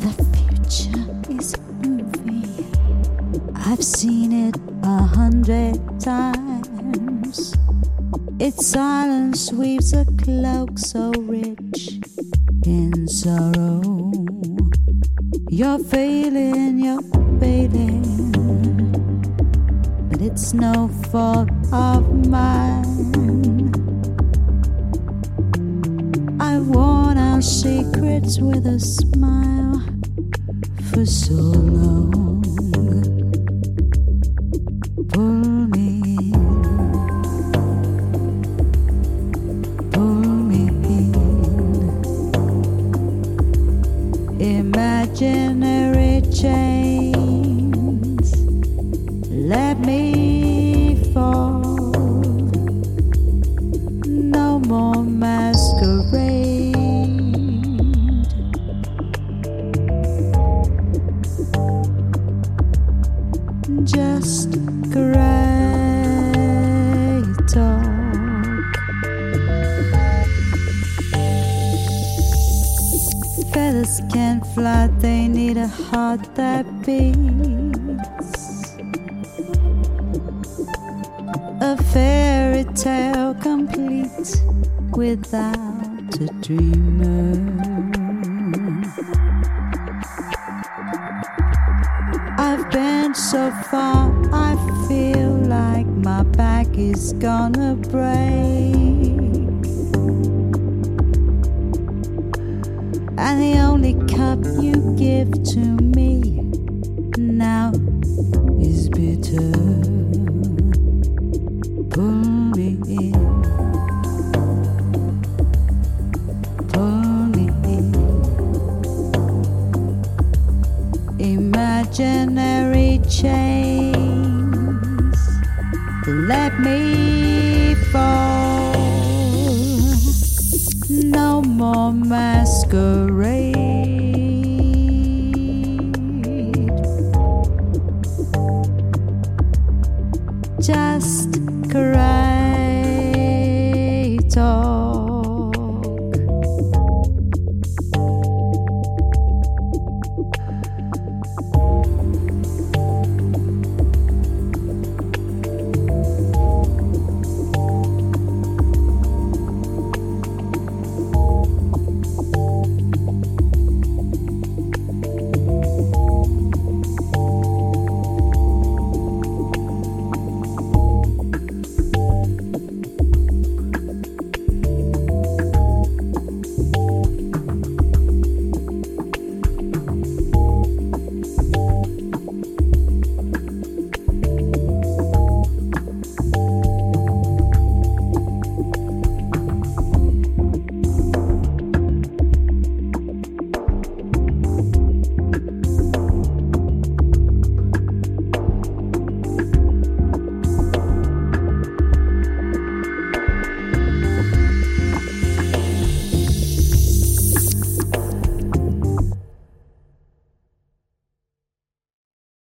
The future is a movie. I've seen it a hundred times. Its silence weaves a cloak so rich in sorrow. You're failing, you're failing. But it's no fault of mine. I've worn our secrets with a smile for so long. Pull me pull me in. Imaginary chains, let me Just great talk. Feathers can't fly, they need a heart that beats. A fairy tale complete without a dreamer. I've so far, I feel like my back is gonna break. And the only cup you give to me now is bitter. imaginary chains. Let me fall. No more masquerade. Just